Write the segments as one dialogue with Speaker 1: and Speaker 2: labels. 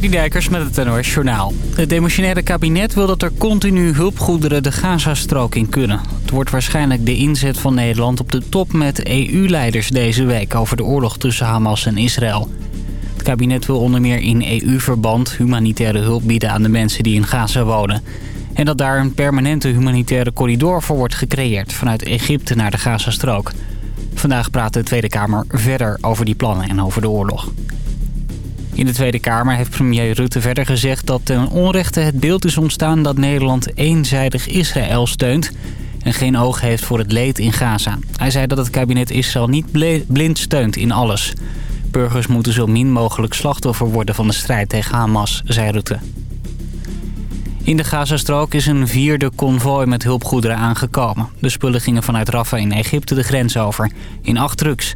Speaker 1: Dijkers met het NOS Journaal. Het demissionaire kabinet wil dat er continu hulpgoederen de Gazastrook in kunnen. Het wordt waarschijnlijk de inzet van Nederland op de top met EU-leiders deze week... over de oorlog tussen Hamas en Israël. Het kabinet wil onder meer in EU-verband humanitaire hulp bieden aan de mensen die in Gaza wonen. En dat daar een permanente humanitaire corridor voor wordt gecreëerd... vanuit Egypte naar de Gazastrook. Vandaag praat de Tweede Kamer verder over die plannen en over de oorlog. In de Tweede Kamer heeft premier Rutte verder gezegd dat ten onrechte het beeld is ontstaan dat Nederland eenzijdig Israël steunt en geen oog heeft voor het leed in Gaza. Hij zei dat het kabinet Israël niet blind steunt in alles. Burgers moeten zo min mogelijk slachtoffer worden van de strijd tegen Hamas, zei Rutte. In de Gazastrook is een vierde konvooi met hulpgoederen aangekomen. De spullen gingen vanuit Rafah in Egypte de grens over, in acht trucks.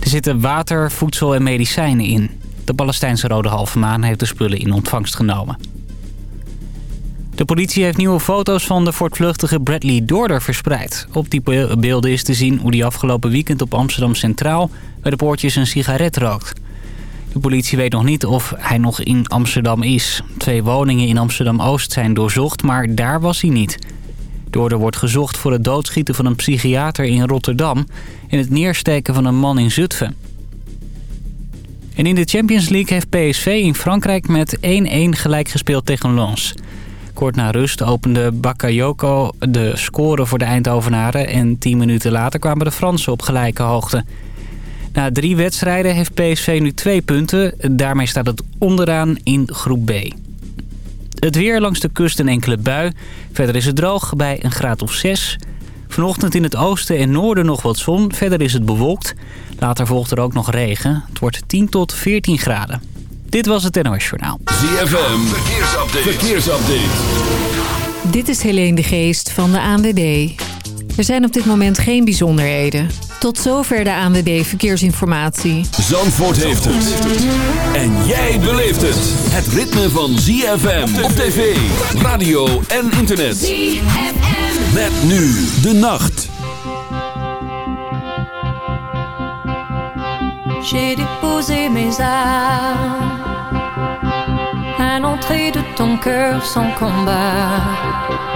Speaker 1: Er zitten water, voedsel en medicijnen in. De Palestijnse Rode Halve Maan heeft de spullen in ontvangst genomen. De politie heeft nieuwe foto's van de voortvluchtige Bradley Dorder verspreid. Op die beelden is te zien hoe die afgelopen weekend op Amsterdam Centraal... bij de poortjes een sigaret rookt. De politie weet nog niet of hij nog in Amsterdam is. Twee woningen in Amsterdam-Oost zijn doorzocht, maar daar was hij niet. Dorder wordt gezocht voor het doodschieten van een psychiater in Rotterdam... en het neersteken van een man in Zutphen. En in de Champions League heeft PSV in Frankrijk met 1-1 gelijk gespeeld tegen Lens. Kort na rust opende Bakayoko de score voor de Eindhovenaren... en 10 minuten later kwamen de Fransen op gelijke hoogte. Na drie wedstrijden heeft PSV nu twee punten. Daarmee staat het onderaan in groep B. Het weer langs de kust een enkele bui. Verder is het droog bij een graad of 6. Vanochtend in het oosten en noorden nog wat zon. Verder is het bewolkt. Later volgt er ook nog regen. Het wordt 10 tot 14 graden. Dit was het NOS Journaal.
Speaker 2: ZFM, verkeersupdate. verkeersupdate.
Speaker 3: Dit is Helene de Geest van de ANWB. Er zijn op dit moment geen bijzonderheden. Tot zover de ANWB Verkeersinformatie.
Speaker 2: Zandvoort heeft het. En jij beleeft het. Het ritme van ZFM op tv, radio en internet. ZFM. Met nu de nacht.
Speaker 4: J'ai déposé mes armes à l'entrée de ton cœur sans combat.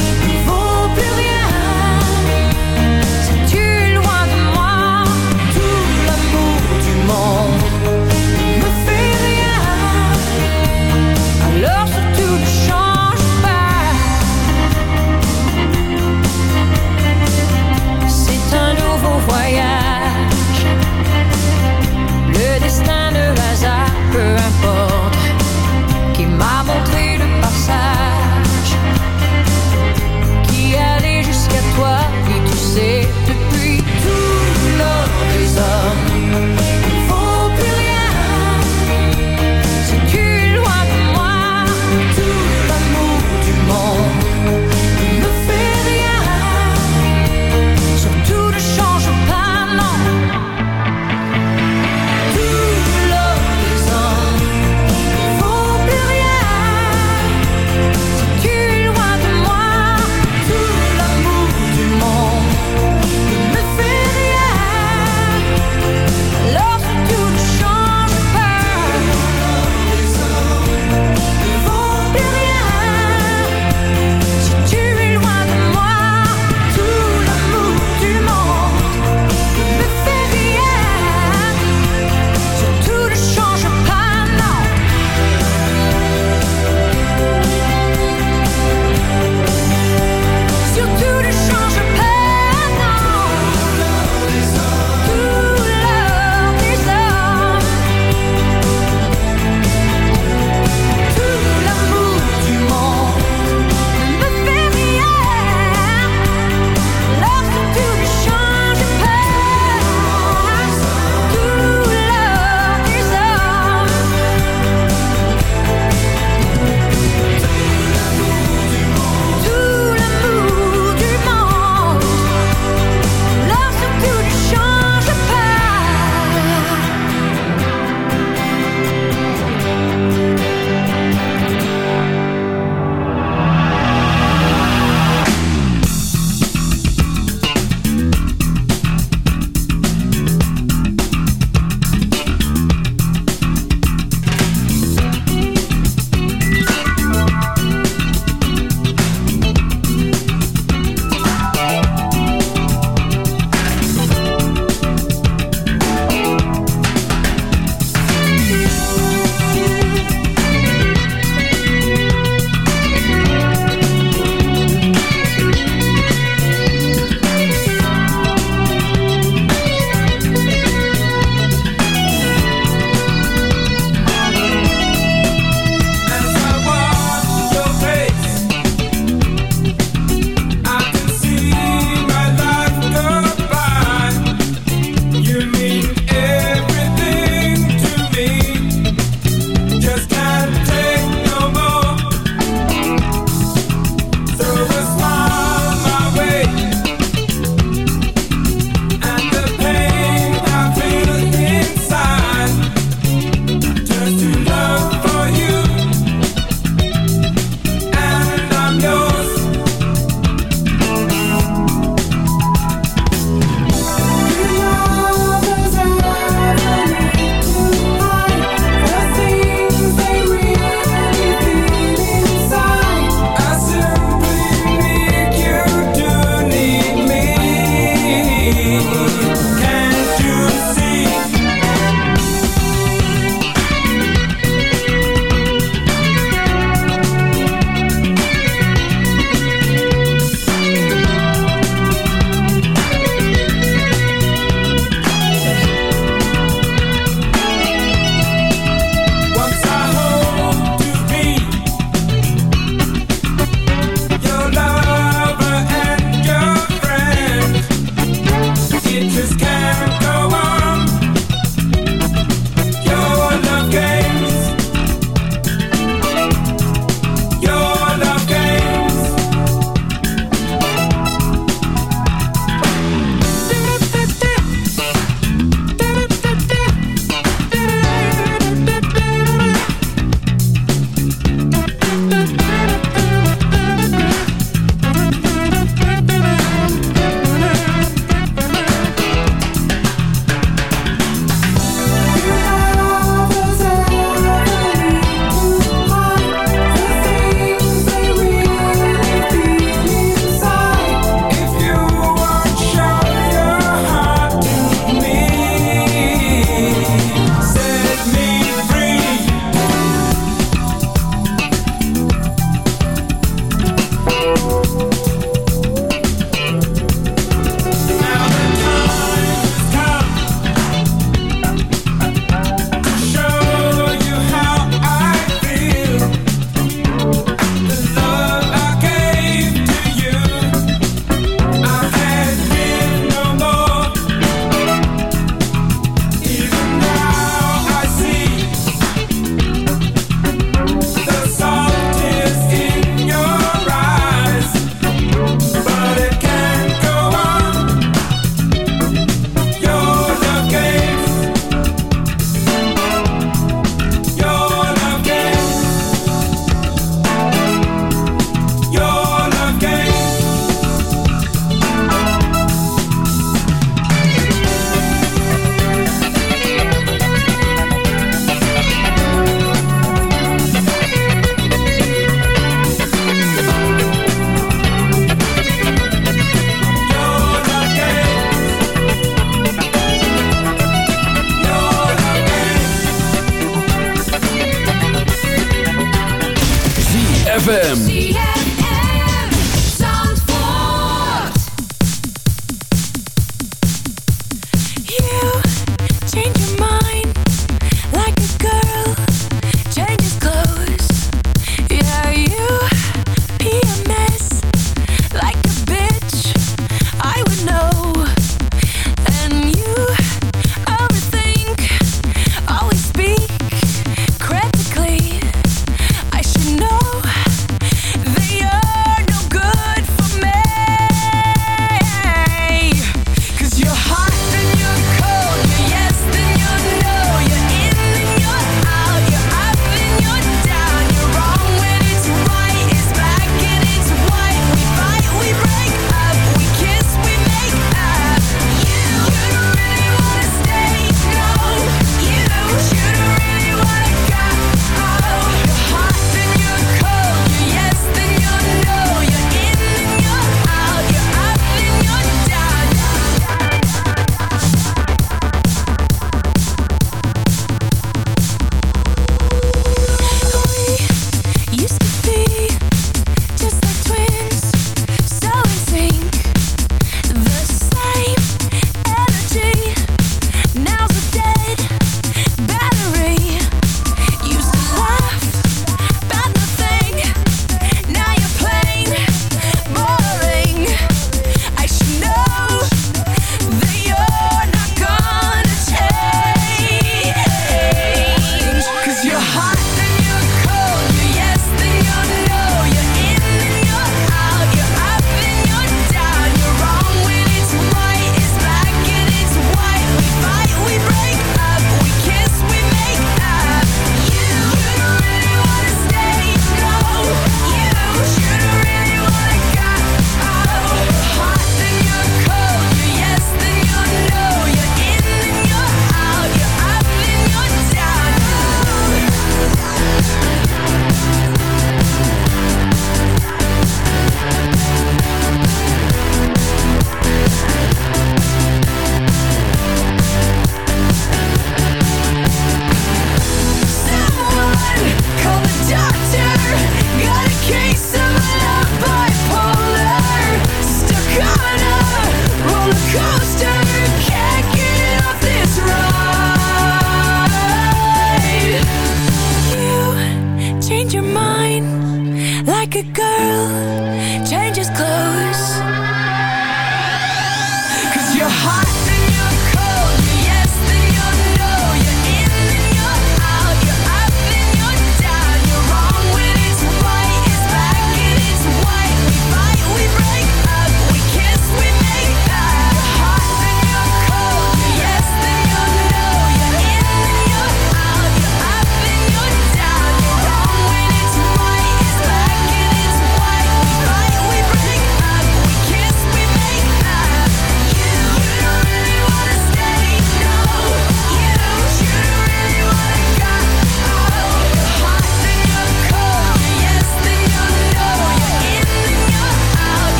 Speaker 4: ZFM.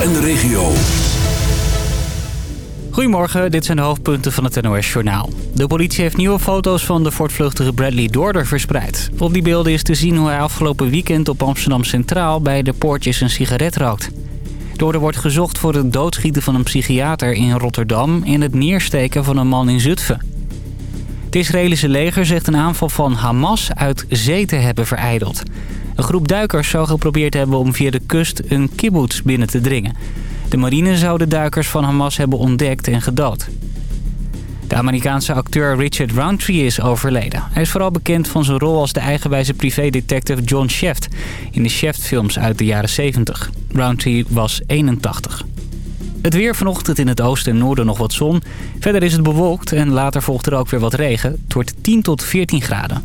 Speaker 4: En de
Speaker 5: regio.
Speaker 6: Goedemorgen, dit zijn de hoofdpunten van het NOS-journaal. De politie heeft nieuwe foto's van de voortvluchtige Bradley Dorder verspreid. Op die beelden is te zien hoe hij afgelopen weekend op Amsterdam Centraal... bij de poortjes een sigaret rookt. Dorder wordt gezocht voor het doodschieten van een psychiater in Rotterdam... en het neersteken van een man in Zutphen. Het Israëlische leger zegt een aanval van Hamas uit zee te hebben vereideld. Een groep duikers zou geprobeerd hebben om via de kust een kibbutz binnen te dringen... De marine zou de duikers van Hamas hebben ontdekt en gedood. De Amerikaanse acteur Richard Roundtree is overleden. Hij is vooral bekend van zijn rol als de eigenwijze privédetective John Shaft... in de Shaft-films uit de jaren 70. Roundtree was 81. Het weer vanochtend in het oosten en noorden nog wat zon. Verder is het bewolkt en later volgt er ook weer wat regen. Het wordt 10 tot 14 graden.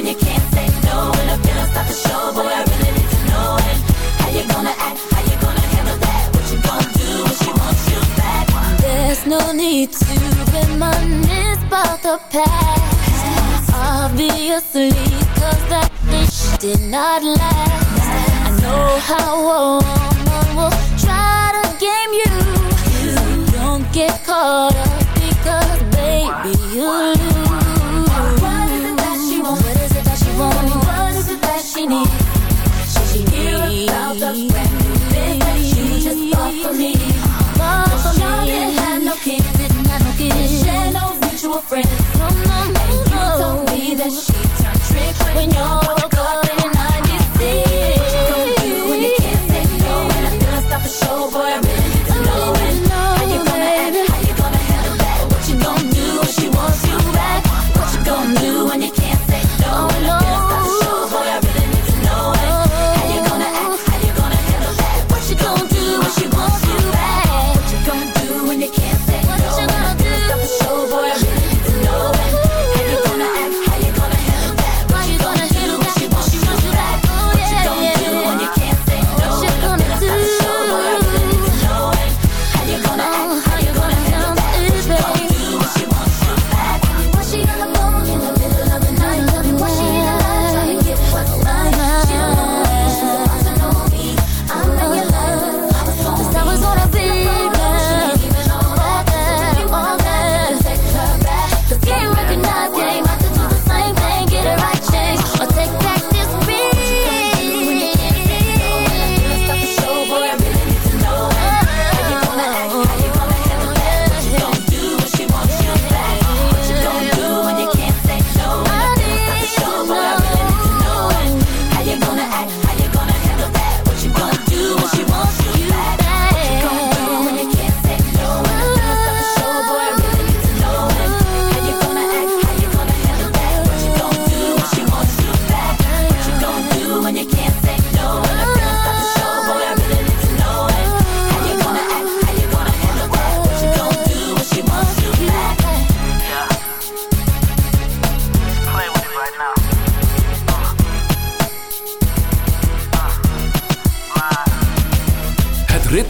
Speaker 7: when you can't say no. When the start to show, boy, I really need to know. And how you gonna act? How you gonna handle that? What you gonna do when she wants you back? There's no need to reminisce about the past. Obviously, cause that dish did not last. I know how a woman will try to game you. So don't get caught up because, baby, you friends.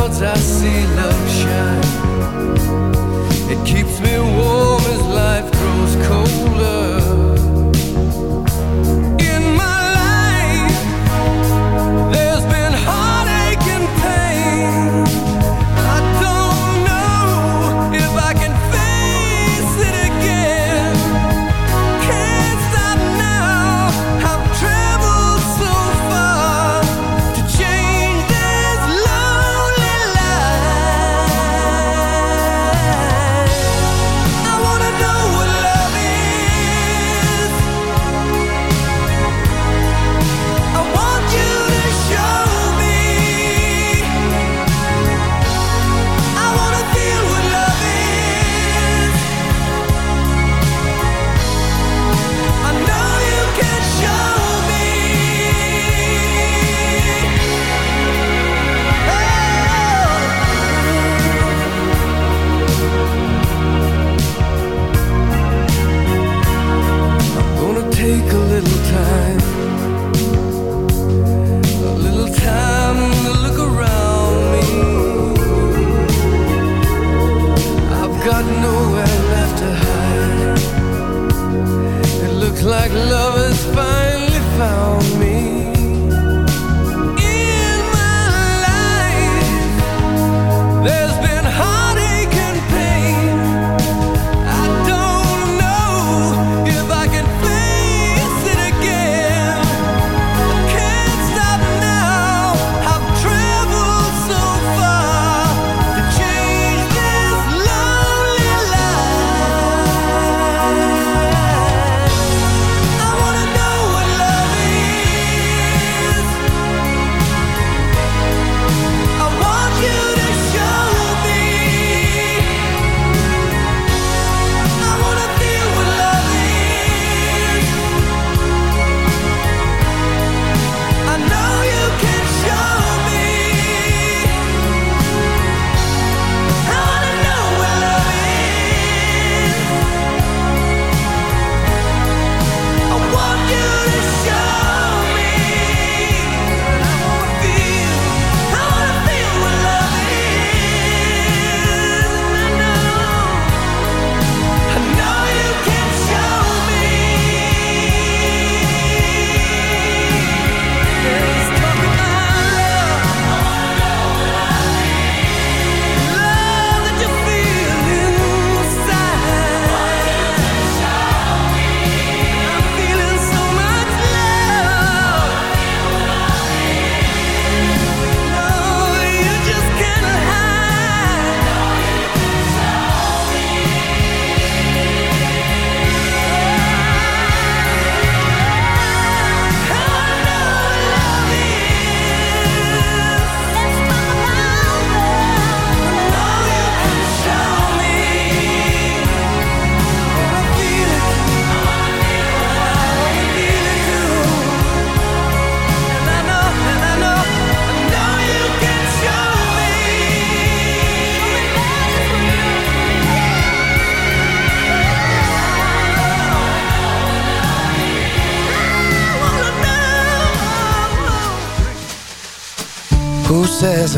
Speaker 5: roads I see love shine. It keeps me warm as life.